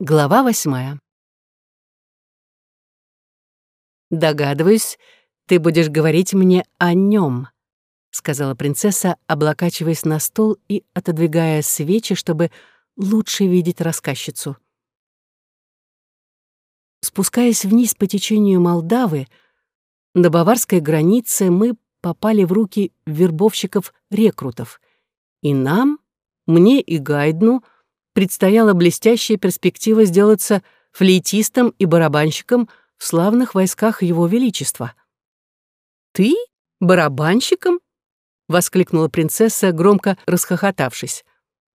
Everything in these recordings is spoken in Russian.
Глава восьмая. «Догадываюсь, ты будешь говорить мне о нем, сказала принцесса, облокачиваясь на стол и отодвигая свечи, чтобы лучше видеть рассказчицу. Спускаясь вниз по течению Молдавы, на баварской границе мы попали в руки вербовщиков-рекрутов, и нам, мне и Гайдну — предстояла блестящая перспектива сделаться флейтистом и барабанщиком в славных войсках Его Величества. «Ты? Барабанщиком?» — воскликнула принцесса, громко расхохотавшись.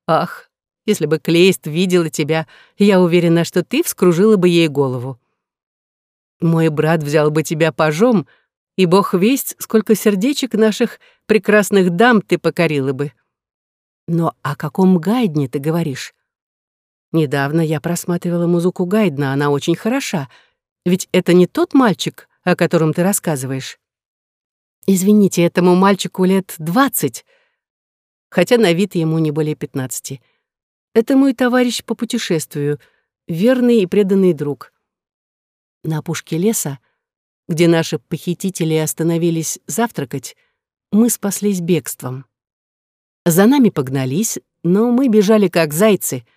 «Ах, если бы Клейст видела тебя, я уверена, что ты вскружила бы ей голову. Мой брат взял бы тебя пожом, и бог весть, сколько сердечек наших прекрасных дам ты покорила бы. Но о каком гайдне ты говоришь? Недавно я просматривала музыку Гайдна, она очень хороша. Ведь это не тот мальчик, о котором ты рассказываешь. Извините, этому мальчику лет двадцать, хотя на вид ему не более пятнадцати. Это мой товарищ по путешествию, верный и преданный друг. На опушке леса, где наши похитители остановились завтракать, мы спаслись бегством. За нами погнались, но мы бежали как зайцы —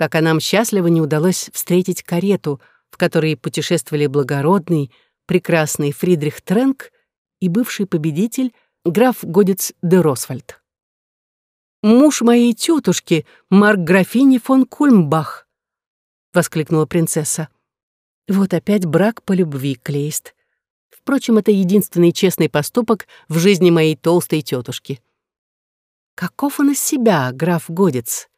пока нам счастливо не удалось встретить карету, в которой путешествовали благородный, прекрасный Фридрих Тренк и бывший победитель граф Годец де Росвальд. «Муж моей тетушки, Марк графини фон Кульмбах!» — воскликнула принцесса. «Вот опять брак по любви, Клейст. Впрочем, это единственный честный поступок в жизни моей толстой тетушки. Каков он из себя, граф Годец?»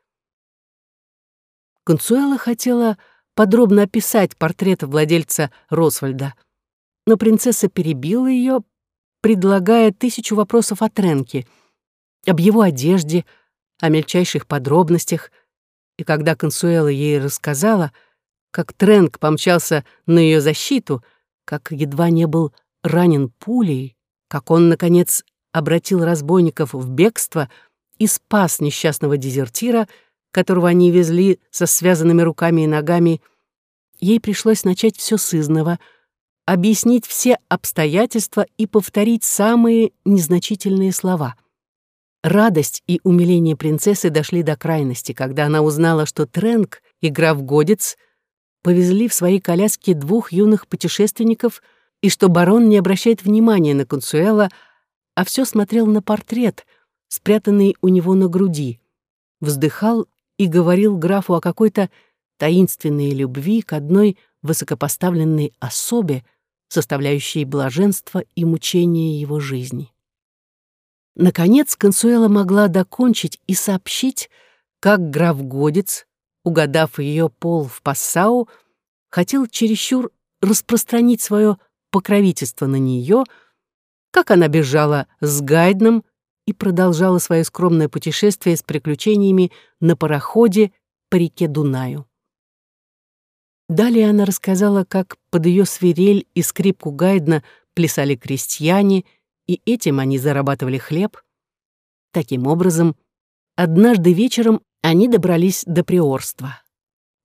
Консуэла хотела подробно описать портрет владельца Росвальда, но принцесса перебила ее, предлагая тысячу вопросов о Тренке, об его одежде, о мельчайших подробностях, и когда Консуэла ей рассказала, как Тренк помчался на ее защиту, как едва не был ранен пулей, как он, наконец, обратил разбойников в бегство и спас несчастного дезертира — которого они везли со связанными руками и ногами, ей пришлось начать все с изного, объяснить все обстоятельства и повторить самые незначительные слова. Радость и умиление принцессы дошли до крайности, когда она узнала, что Тренк и граф Годец повезли в своей коляске двух юных путешественников и что барон не обращает внимания на Консуэла, а все смотрел на портрет, спрятанный у него на груди, вздыхал и говорил графу о какой-то таинственной любви к одной высокопоставленной особе, составляющей блаженство и мучение его жизни. Наконец Консуэла могла докончить и сообщить, как граф Годец, угадав ее пол в Пассау, хотел чересчур распространить свое покровительство на нее, как она бежала с Гайдном и продолжала свое скромное путешествие с приключениями на пароходе по реке Дунаю. Далее она рассказала, как под ее свирель и скрипку Гайдна плясали крестьяне, и этим они зарабатывали хлеб. Таким образом, однажды вечером они добрались до приорства.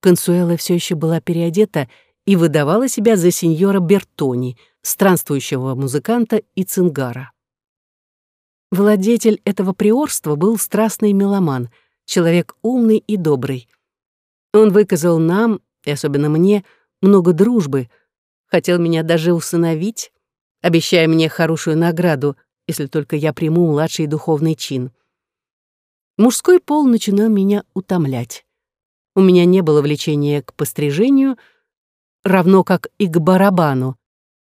Консуэла все еще была переодета и выдавала себя за сеньора Бертони, странствующего музыканта и цингара. Владетель этого приорства был страстный меломан, человек умный и добрый. Он выказал нам, и особенно мне, много дружбы, хотел меня даже усыновить, обещая мне хорошую награду, если только я приму младший духовный чин. Мужской пол начинал меня утомлять. У меня не было влечения к пострижению, равно как и к барабану.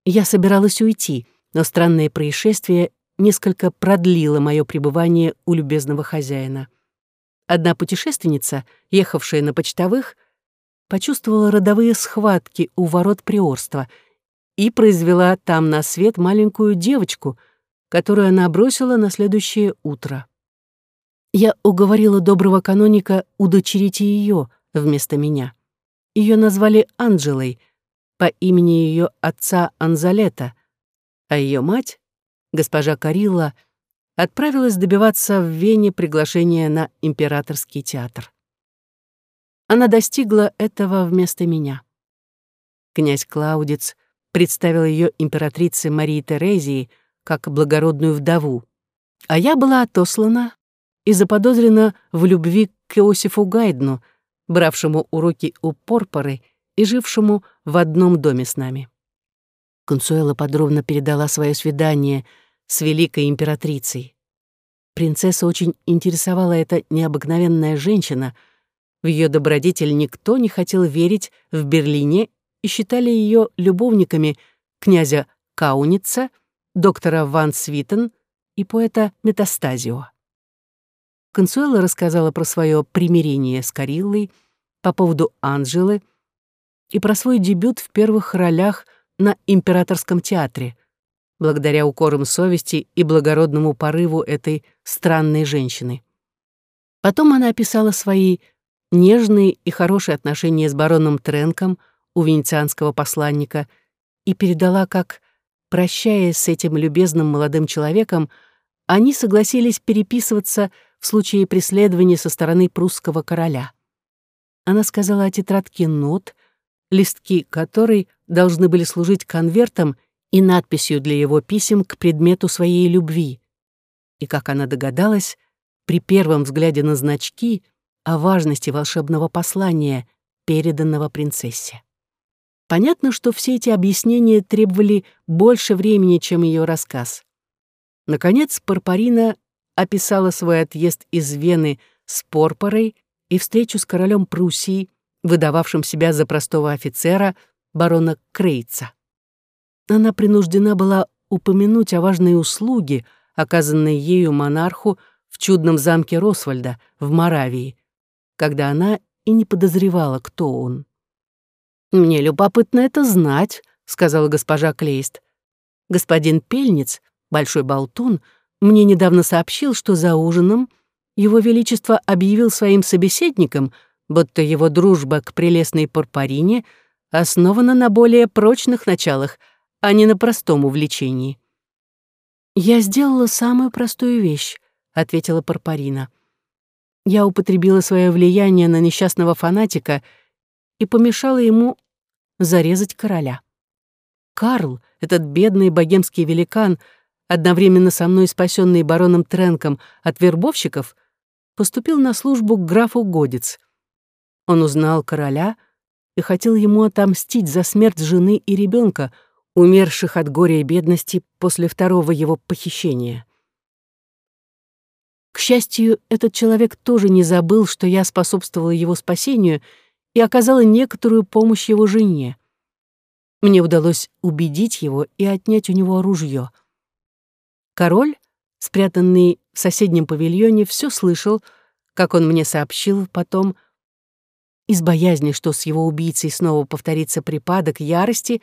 Я собиралась уйти, но странное происшествие несколько продлило мое пребывание у любезного хозяина. Одна путешественница, ехавшая на почтовых, почувствовала родовые схватки у ворот приорства и произвела там на свет маленькую девочку, которую она бросила на следующее утро. Я уговорила доброго каноника удочерить ее вместо меня. Ее назвали Анджелой по имени ее отца Анзалета, а ее мать госпожа Карилла отправилась добиваться в Вене приглашения на императорский театр. она достигла этого вместо меня. Князь Клаудец представил ее императрице Марии Терезии как благородную вдову, а я была отослана и заподозрена в любви к Иосифу Гайдну, бравшему уроки у Порпоры и жившему в одном доме с нами. Консуэла подробно передала свое свидание с великой императрицей. Принцесса очень интересовала эта необыкновенная женщина. В ее добродетель никто не хотел верить в Берлине и считали ее любовниками князя Кауница, доктора Ван Свитен и поэта Метастазио. Консуэла рассказала про свое примирение с Кариллой, по поводу Анжелы и про свой дебют в первых ролях на императорском театре, благодаря укорам совести и благородному порыву этой странной женщины. Потом она описала свои нежные и хорошие отношения с бароном Тренком у венецианского посланника и передала, как, прощаясь с этим любезным молодым человеком, они согласились переписываться в случае преследования со стороны прусского короля. Она сказала о тетрадке нот, листки которой должны были служить конвертом и надписью для его писем к предмету своей любви. И, как она догадалась, при первом взгляде на значки о важности волшебного послания, переданного принцессе. Понятно, что все эти объяснения требовали больше времени, чем ее рассказ. Наконец, Парпарина описала свой отъезд из Вены с Порпорой и встречу с королем Пруссии, выдававшим себя за простого офицера, барона Крейца. Она принуждена была упомянуть о важной услуге, оказанной ею монарху в чудном замке Росвальда в Моравии, когда она и не подозревала, кто он. «Мне любопытно это знать», — сказала госпожа Клейст. «Господин Пельниц, большой болтун, мне недавно сообщил, что за ужином его Величество объявил своим собеседникам, будто его дружба к прелестной Порпорине основана на более прочных началах, а не на простом увлечении. «Я сделала самую простую вещь», — ответила Порпорина. «Я употребила свое влияние на несчастного фанатика и помешала ему зарезать короля. Карл, этот бедный богемский великан, одновременно со мной спасенный бароном Тренком от вербовщиков, поступил на службу к графу Годец. Он узнал короля и хотел ему отомстить за смерть жены и ребенка, умерших от горя и бедности после второго его похищения. К счастью, этот человек тоже не забыл, что я способствовала его спасению и оказала некоторую помощь его жене. Мне удалось убедить его и отнять у него оружие. Король, спрятанный в соседнем павильоне, все слышал, как он мне сообщил потом, из боязни, что с его убийцей снова повторится припадок ярости,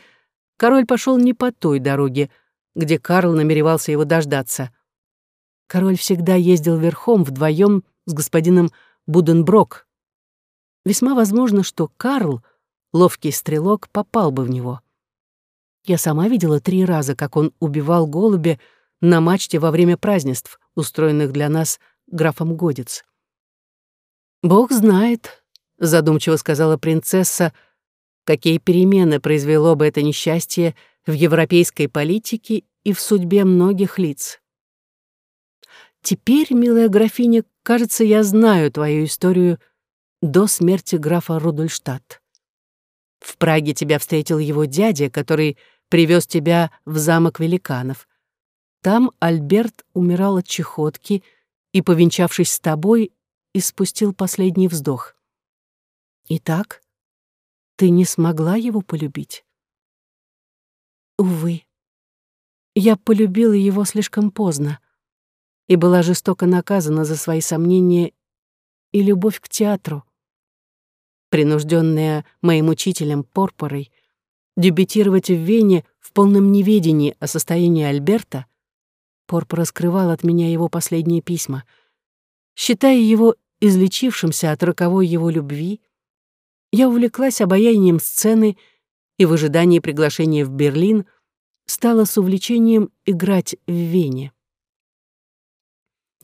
король пошел не по той дороге, где Карл намеревался его дождаться. Король всегда ездил верхом вдвоем с господином Буденброк. Весьма возможно, что Карл, ловкий стрелок, попал бы в него. Я сама видела три раза, как он убивал голубя на мачте во время празднеств, устроенных для нас графом Годец. Бог знает, задумчиво сказала принцесса, какие перемены произвело бы это несчастье в европейской политике и в судьбе многих лиц. Теперь, милая графиня, кажется, я знаю твою историю до смерти графа Рудольштадт. В Праге тебя встретил его дядя, который привез тебя в замок великанов. Там Альберт умирал от чехотки и, повенчавшись с тобой, испустил последний вздох. Итак, ты не смогла его полюбить? Увы. Я полюбила его слишком поздно и была жестоко наказана за свои сомнения и любовь к театру. Принужденная моим учителем Порпорой дебютировать в Вене в полном неведении о состоянии Альберта, Порпора скрывал от меня его последние письма. Считая его излечившимся от роковой его любви, я увлеклась обаянием сцены и в ожидании приглашения в Берлин стала с увлечением играть в Вене.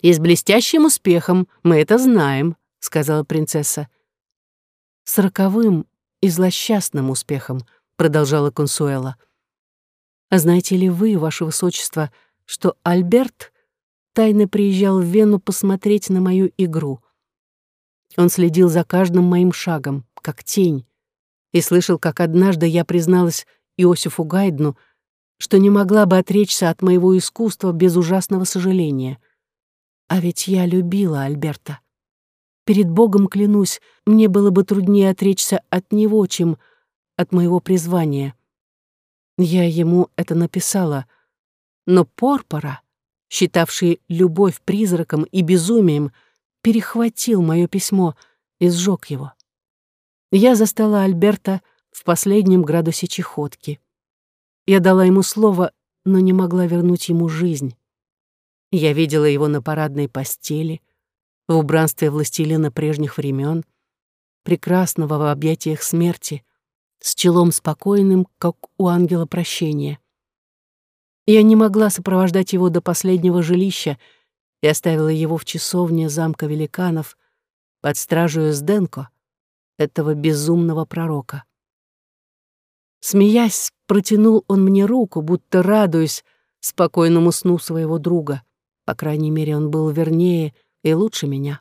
«И с блестящим успехом, мы это знаем», — сказала принцесса. с роковым и злосчастным успехом, продолжала Консуэла. А знаете ли вы, ваше высочество, что Альберт тайно приезжал в Вену посмотреть на мою игру? Он следил за каждым моим шагом, как тень, и слышал, как однажды я призналась Иосифу Гайдну, что не могла бы отречься от моего искусства без ужасного сожаления. А ведь я любила Альберта. Перед Богом клянусь, мне было бы труднее отречься от него, чем от моего призвания. Я ему это написала, но Порпора, считавший любовь призраком и безумием, перехватил мое письмо и сжег его. Я застала Альберта в последнем градусе чехотки. Я дала ему слово, но не могла вернуть ему жизнь. Я видела его на парадной постели, в убранстве властелина прежних времен, прекрасного в объятиях смерти, с челом спокойным, как у ангела прощения. Я не могла сопровождать его до последнего жилища и оставила его в часовне замка великанов под стражу Сденко, этого безумного пророка. Смеясь, протянул он мне руку, будто радуясь спокойному сну своего друга. По крайней мере, он был вернее и лучше меня.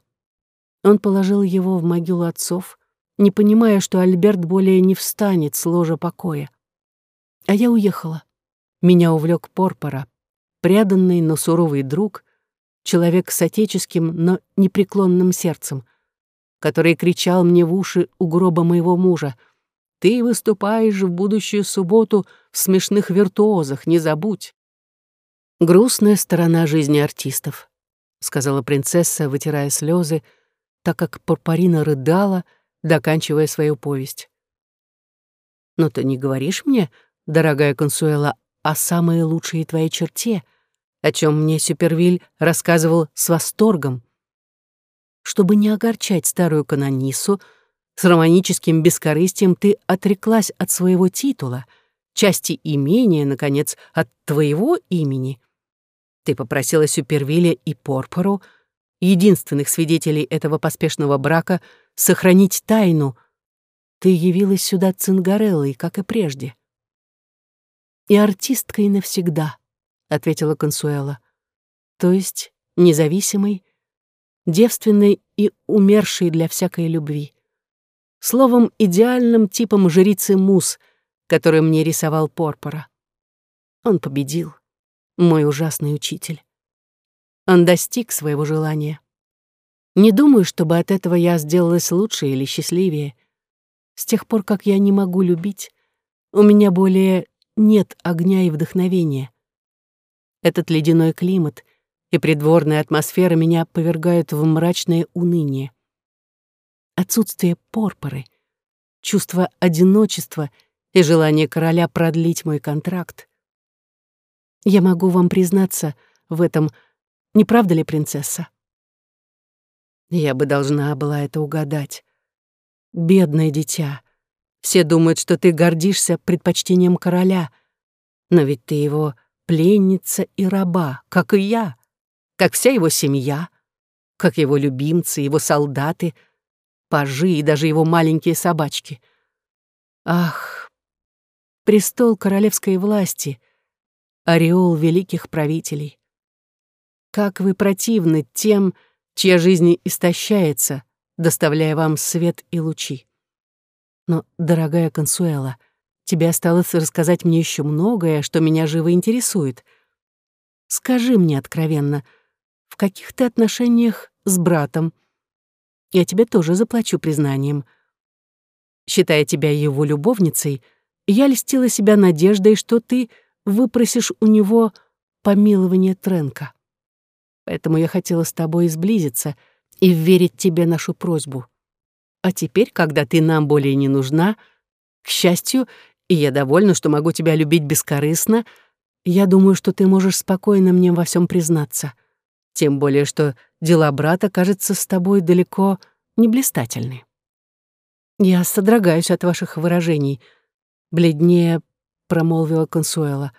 Он положил его в могилу отцов, не понимая, что Альберт более не встанет с ложа покоя. А я уехала. Меня увлек Порпора, преданный, но суровый друг, человек с отеческим, но непреклонным сердцем, который кричал мне в уши у гроба моего мужа — ты выступаешь в будущую субботу в смешных виртуозах, не забудь. Грустная сторона жизни артистов, сказала принцесса, вытирая слезы, так как Порпорина рыдала, доканчивая свою повесть. Но ты не говоришь мне, дорогая Консуэла, о самой лучшей твоей черте, о чем мне Супервиль рассказывал с восторгом. Чтобы не огорчать старую канонису, с романическим бескорыстием ты отреклась от своего титула, части имения, наконец, от твоего имени. Ты попросила Супервилля и Порпору, единственных свидетелей этого поспешного брака, сохранить тайну. Ты явилась сюда цингареллой, как и прежде. «И артисткой навсегда», — ответила Консуэла. «То есть независимой, девственной и умершей для всякой любви словом, идеальным типом жрицы Мус, который мне рисовал Порпора. Он победил, мой ужасный учитель. Он достиг своего желания. Не думаю, чтобы от этого я сделалась лучше или счастливее. С тех пор, как я не могу любить, у меня более нет огня и вдохновения. Этот ледяной климат и придворная атмосфера меня повергают в мрачное уныние отсутствие порпоры, чувство одиночества и желание короля продлить мой контракт. Я могу вам признаться в этом, не правда ли, принцесса? Я бы должна была это угадать. Бедное дитя. Все думают, что ты гордишься предпочтением короля, но ведь ты его пленница и раба, как и я, как вся его семья, как его любимцы, его солдаты — пажи и даже его маленькие собачки. Ах, престол королевской власти, ореол великих правителей. Как вы противны тем, чья жизнь истощается, доставляя вам свет и лучи. Но, дорогая Консуэла, тебе осталось рассказать мне еще многое, что меня живо интересует. Скажи мне откровенно, в каких ты отношениях с братом — я тебе тоже заплачу признанием. Считая тебя его любовницей, я льстила себя надеждой, что ты выпросишь у него помилование Тренка. Поэтому я хотела с тобой сблизиться и верить тебе нашу просьбу. А теперь, когда ты нам более не нужна, к счастью, и я довольна, что могу тебя любить бескорыстно, я думаю, что ты можешь спокойно мне во всем признаться. Тем более, что дела брата, кажется, с тобой далеко не блистательны. Я содрогаюсь от ваших выражений, бледнее промолвила Консуэла.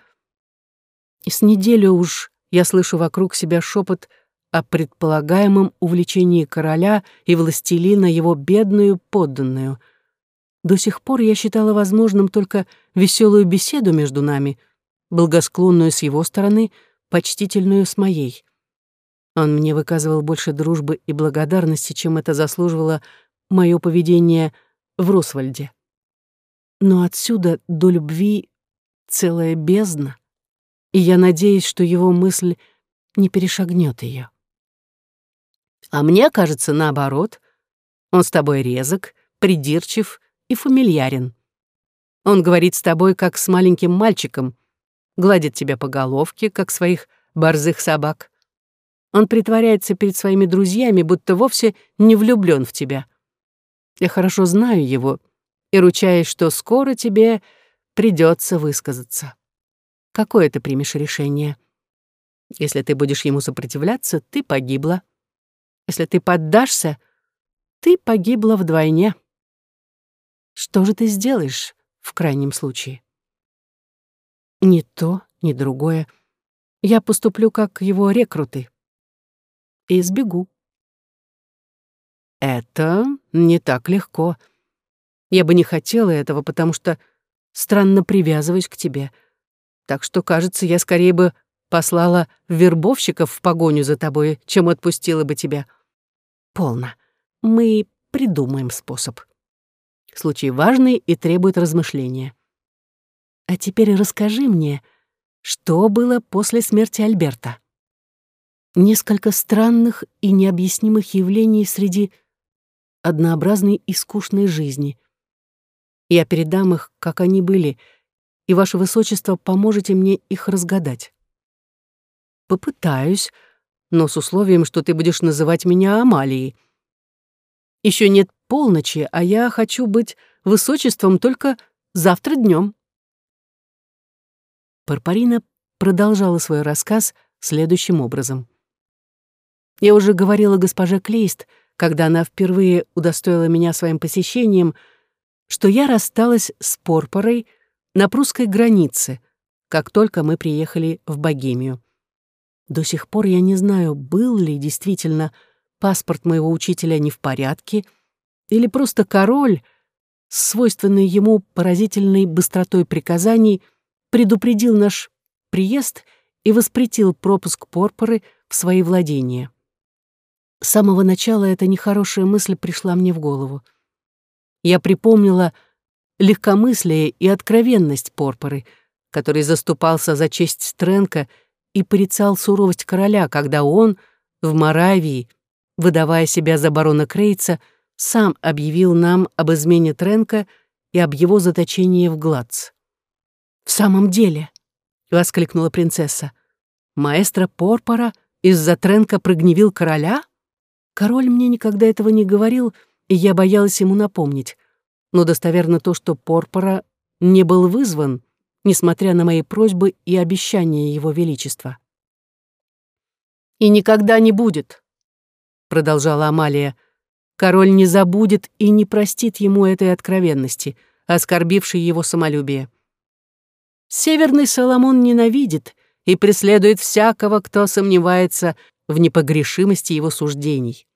И с неделю уж я слышу вокруг себя шепот о предполагаемом увлечении короля и властелина его бедную подданную — До сих пор я считала возможным только веселую беседу между нами, благосклонную с его стороны, почтительную с моей. Он мне выказывал больше дружбы и благодарности, чем это заслуживало мое поведение в Росвальде. Но отсюда до любви целая бездна, и я надеюсь, что его мысль не перешагнет ее. А мне кажется, наоборот, он с тобой резок, придирчив и фамильярен. Он говорит с тобой, как с маленьким мальчиком, гладит тебя по головке, как своих борзых собак. Он притворяется перед своими друзьями, будто вовсе не влюблен в тебя. Я хорошо знаю его и ручаюсь, что скоро тебе придется высказаться. Какое ты примешь решение? Если ты будешь ему сопротивляться, ты погибла. Если ты поддашься, ты погибла вдвойне. Что же ты сделаешь в крайнем случае? Ни то, ни другое. Я поступлю как его рекруты. И сбегу. Это не так легко. Я бы не хотела этого, потому что странно привязываюсь к тебе. Так что, кажется, я скорее бы послала вербовщиков в погоню за тобой, чем отпустила бы тебя. Полно. Мы придумаем способ. Случай важный и требует размышления. А теперь расскажи мне, что было после смерти Альберта. Несколько странных и необъяснимых явлений среди однообразной и скучной жизни. Я передам их, как они были, и ваше высочество поможете мне их разгадать. Попытаюсь, но с условием, что ты будешь называть меня Амалией. Еще нет полночи, а я хочу быть высочеством только завтра днем. Парпарина продолжала свой рассказ следующим образом. Я уже говорила госпоже Клейст, когда она впервые удостоила меня своим посещением, что я рассталась с Порпорой на прусской границе, как только мы приехали в Богемию. До сих пор я не знаю, был ли действительно паспорт моего учителя не в порядке, или просто король, свойственный ему поразительной быстротой приказаний, предупредил наш приезд и воспретил пропуск Порпоры в свои владения. С самого начала эта нехорошая мысль пришла мне в голову. Я припомнила легкомыслие и откровенность Порпоры, который заступался за честь Стрэнка и порицал суровость короля, когда он в Моравии, выдавая себя за барона Крейца, сам объявил нам об измене Тренка и об его заточении в Гладц. «В самом деле», — воскликнула принцесса, «маэстро Порпора из-за Тренка прогневил короля?» Король мне никогда этого не говорил, и я боялась ему напомнить. Но достоверно то, что Порпора не был вызван, несмотря на мои просьбы и обещания Его Величества. «И никогда не будет», — продолжала Амалия. «Король не забудет и не простит ему этой откровенности, оскорбившей его самолюбие. Северный Соломон ненавидит и преследует всякого, кто сомневается в непогрешимости его суждений.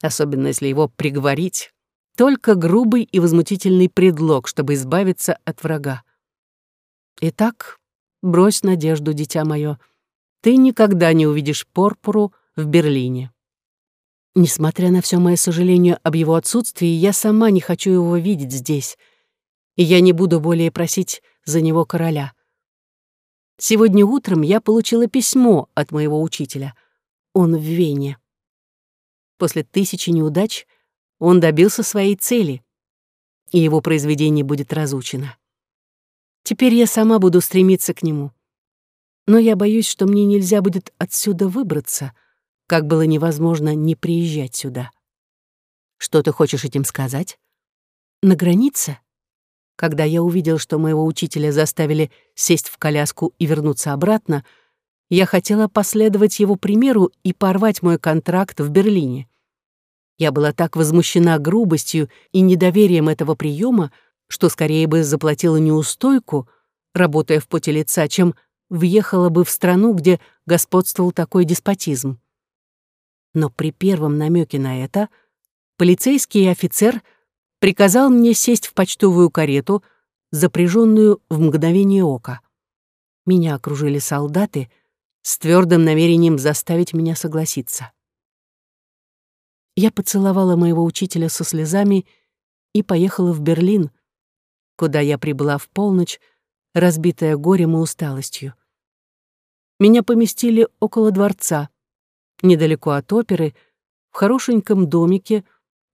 Особенно если его приговорить, только грубый и возмутительный предлог, чтобы избавиться от врага. Итак, брось надежду, дитя мое. Ты никогда не увидишь Порпуру в Берлине. Несмотря на все мое сожаление об его отсутствии, я сама не хочу его видеть здесь, и я не буду более просить за него короля. Сегодня утром я получила письмо от моего учителя. Он в Вене. После тысячи неудач он добился своей цели, и его произведение будет разучено. Теперь я сама буду стремиться к нему. Но я боюсь, что мне нельзя будет отсюда выбраться, как было невозможно не приезжать сюда. Что ты хочешь этим сказать? На границе? Когда я увидел, что моего учителя заставили сесть в коляску и вернуться обратно, я хотела последовать его примеру и порвать мой контракт в Берлине. Я была так возмущена грубостью и недоверием этого приема, что скорее бы заплатила неустойку, работая в поте лица, чем въехала бы в страну, где господствовал такой деспотизм. Но при первом намеке на это полицейский офицер приказал мне сесть в почтовую карету, запряженную в мгновение ока. Меня окружили солдаты с твердым намерением заставить меня согласиться. Я поцеловала моего учителя со слезами и поехала в Берлин, куда я прибыла в полночь, разбитая горем и усталостью. Меня поместили около дворца, недалеко от оперы, в хорошеньком домике,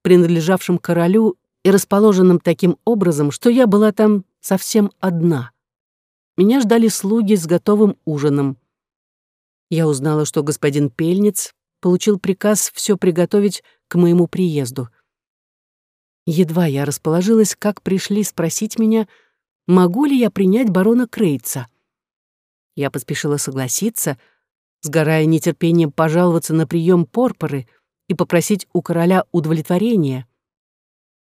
принадлежавшем королю и расположенном таким образом, что я была там совсем одна. Меня ждали слуги с готовым ужином. Я узнала, что господин Пельниц получил приказ все приготовить к моему приезду. Едва я расположилась, как пришли спросить меня, могу ли я принять барона Крейца. Я поспешила согласиться, сгорая нетерпением пожаловаться на прием порпоры и попросить у короля удовлетворения.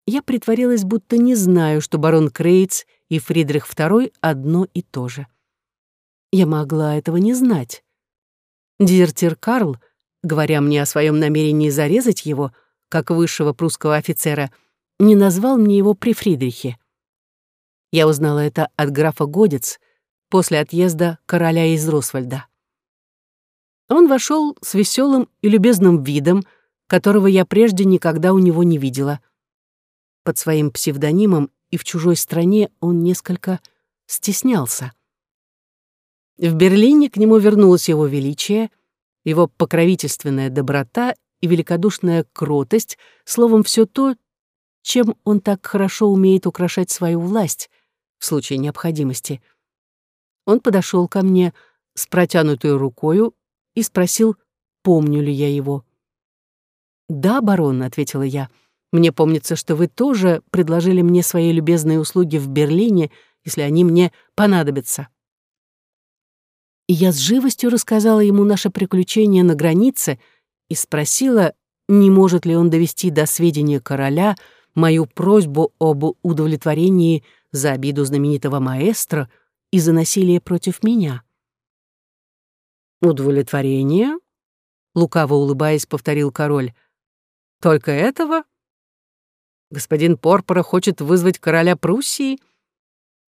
Я притворилась, будто не знаю, что барон Крейц и Фридрих II одно и то же. Я могла этого не знать. Дезертир Карл, говоря мне о своем намерении зарезать его, как высшего прусского офицера, не назвал мне его при Фридрихе. Я узнала это от графа Годец после отъезда короля из Росвальда. Он вошел с веселым и любезным видом, которого я прежде никогда у него не видела. Под своим псевдонимом и в чужой стране он несколько стеснялся. В Берлине к нему вернулось его величие, его покровительственная доброта и великодушная кротость, словом, все то, чем он так хорошо умеет украшать свою власть в случае необходимости. Он подошел ко мне с протянутой рукою и спросил, помню ли я его. «Да, барон», — ответила я, — мне помнится, что вы тоже предложили мне свои любезные услуги в Берлине, если они мне понадобятся. И я с живостью рассказала ему наше приключение на границе и спросила, не может ли он довести до сведения короля мою просьбу об удовлетворении за обиду знаменитого маэстро и за насилие против меня. «Удовлетворение?» — лукаво улыбаясь, повторил король. «Только этого?» Господин Порпора хочет вызвать короля Пруссии,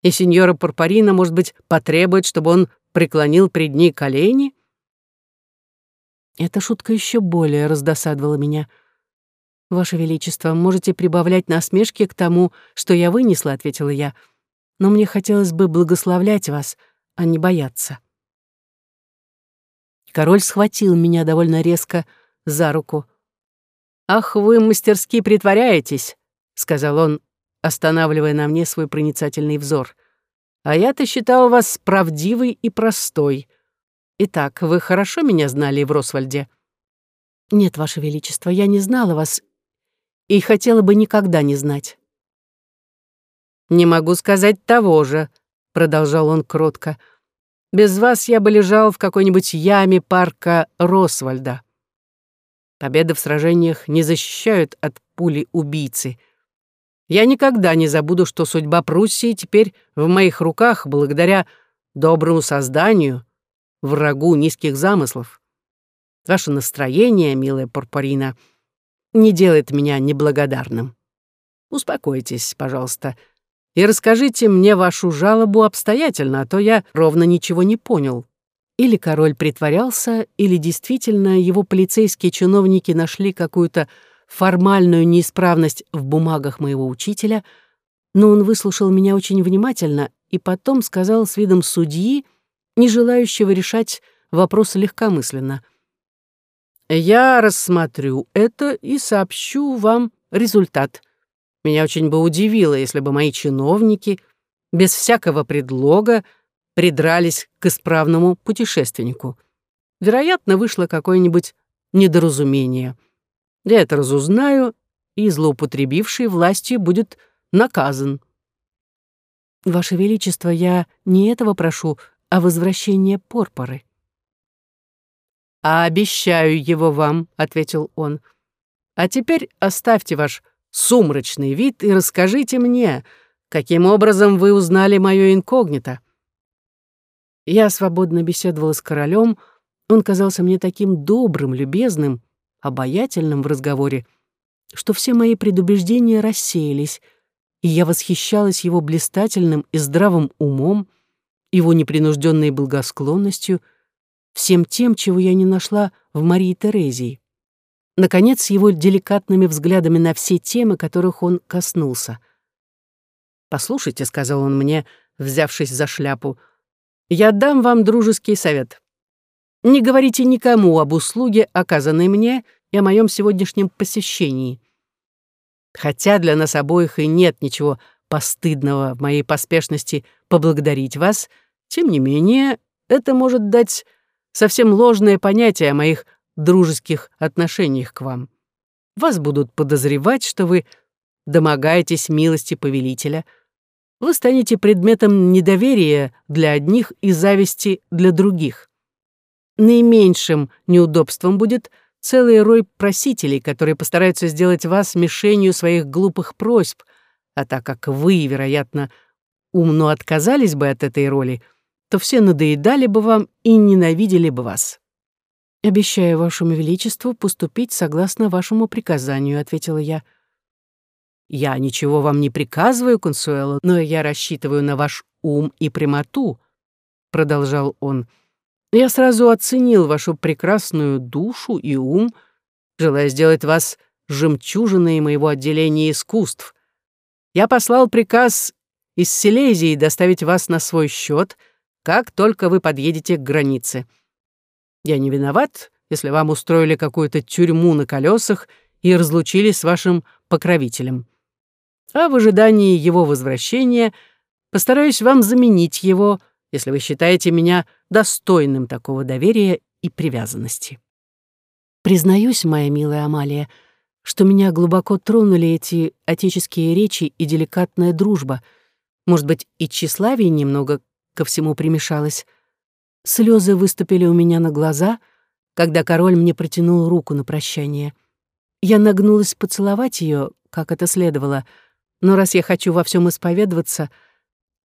и сеньора Порпорина, может быть, потребует, чтобы он преклонил пред ней колени? Эта шутка еще более раздосадовала меня. «Ваше Величество, можете прибавлять насмешки к тому, что я вынесла», — ответила я. «Но мне хотелось бы благословлять вас, а не бояться». Король схватил меня довольно резко за руку. «Ах, вы мастерски притворяетесь!» — сказал он, останавливая на мне свой проницательный взор. «А я-то считал вас правдивой и простой. Итак, вы хорошо меня знали в Росвальде?» «Нет, Ваше Величество, я не знала вас и хотела бы никогда не знать». «Не могу сказать того же», — продолжал он кротко. «Без вас я бы лежал в какой-нибудь яме парка Росвальда. Победы в сражениях не защищают от пули убийцы». Я никогда не забуду, что судьба Пруссии теперь в моих руках благодаря доброму созданию, врагу низких замыслов. Ваше настроение, милая Порпорина, не делает меня неблагодарным. Успокойтесь, пожалуйста, и расскажите мне вашу жалобу обстоятельно, а то я ровно ничего не понял. Или король притворялся, или действительно его полицейские чиновники нашли какую-то формальную неисправность в бумагах моего учителя, но он выслушал меня очень внимательно и потом сказал с видом судьи, не желающего решать вопрос легкомысленно. «Я рассмотрю это и сообщу вам результат. Меня очень бы удивило, если бы мои чиновники без всякого предлога придрались к исправному путешественнику. Вероятно, вышло какое-нибудь недоразумение». Я это разузнаю, и злоупотребивший властью будет наказан. Ваше Величество, я не этого прошу, а возвращение Порпоры. «А обещаю его вам», — ответил он. «А теперь оставьте ваш сумрачный вид и расскажите мне, каким образом вы узнали мое инкогнито». Я свободно беседовала с королем, он казался мне таким добрым, любезным, обаятельным в разговоре, что все мои предубеждения рассеялись, и я восхищалась его блистательным и здравым умом, его непринужденной благосклонностью, всем тем, чего я не нашла в Марии Терезии. Наконец, его деликатными взглядами на все темы, которых он коснулся. «Послушайте», — сказал он мне, взявшись за шляпу, — «я дам вам дружеский совет. Не говорите никому об услуге, оказанной мне, и о моем сегодняшнем посещении. Хотя для нас обоих и нет ничего постыдного в моей поспешности поблагодарить вас, тем не менее, это может дать совсем ложное понятие о моих дружеских отношениях к вам. Вас будут подозревать, что вы домогаетесь милости повелителя. Вы станете предметом недоверия для одних и зависти для других. Наименьшим неудобством будет — целый рой просителей, которые постараются сделать вас мишенью своих глупых просьб, а так как вы, вероятно, умно отказались бы от этой роли, то все надоедали бы вам и ненавидели бы вас. «Обещаю вашему величеству поступить согласно вашему приказанию», — ответила я. «Я ничего вам не приказываю, Консуэло, но я рассчитываю на ваш ум и прямоту», — продолжал он. Я сразу оценил вашу прекрасную душу и ум, желая сделать вас жемчужиной моего отделения искусств. Я послал приказ из Силезии доставить вас на свой счет, как только вы подъедете к границе. Я не виноват, если вам устроили какую-то тюрьму на колесах и разлучили с вашим покровителем. А в ожидании его возвращения постараюсь вам заменить его — если вы считаете меня достойным такого доверия и привязанности. Признаюсь, моя милая Амалия, что меня глубоко тронули эти отеческие речи и деликатная дружба. Может быть, и тщеславие немного ко всему примешалось. Слезы выступили у меня на глаза, когда король мне протянул руку на прощание. Я нагнулась поцеловать ее, как это следовало, но раз я хочу во всем исповедоваться —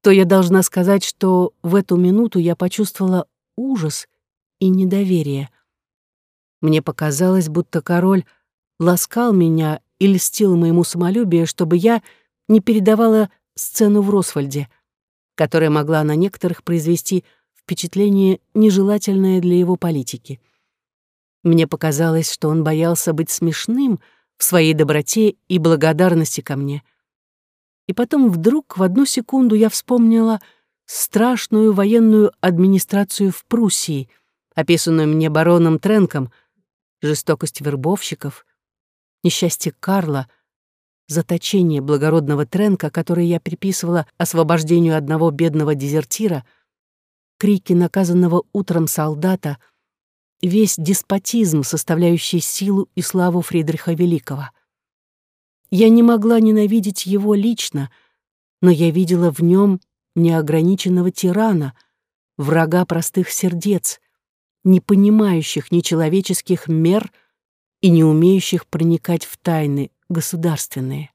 то я должна сказать, что в эту минуту я почувствовала ужас и недоверие. Мне показалось, будто король ласкал меня и льстил моему самолюбию, чтобы я не передавала сцену в Росвальде, которая могла на некоторых произвести впечатление, нежелательное для его политики. Мне показалось, что он боялся быть смешным в своей доброте и благодарности ко мне — и потом вдруг в одну секунду я вспомнила страшную военную администрацию в Пруссии, описанную мне бароном Тренком, жестокость вербовщиков, несчастье Карла, заточение благородного Тренка, которое я приписывала освобождению одного бедного дезертира, крики наказанного утром солдата, весь деспотизм, составляющий силу и славу Фридриха Великого. Я не могла ненавидеть его лично, но я видела в нем неограниченного тирана, врага простых сердец, не понимающих нечеловеческих мер и не умеющих проникать в тайны государственные.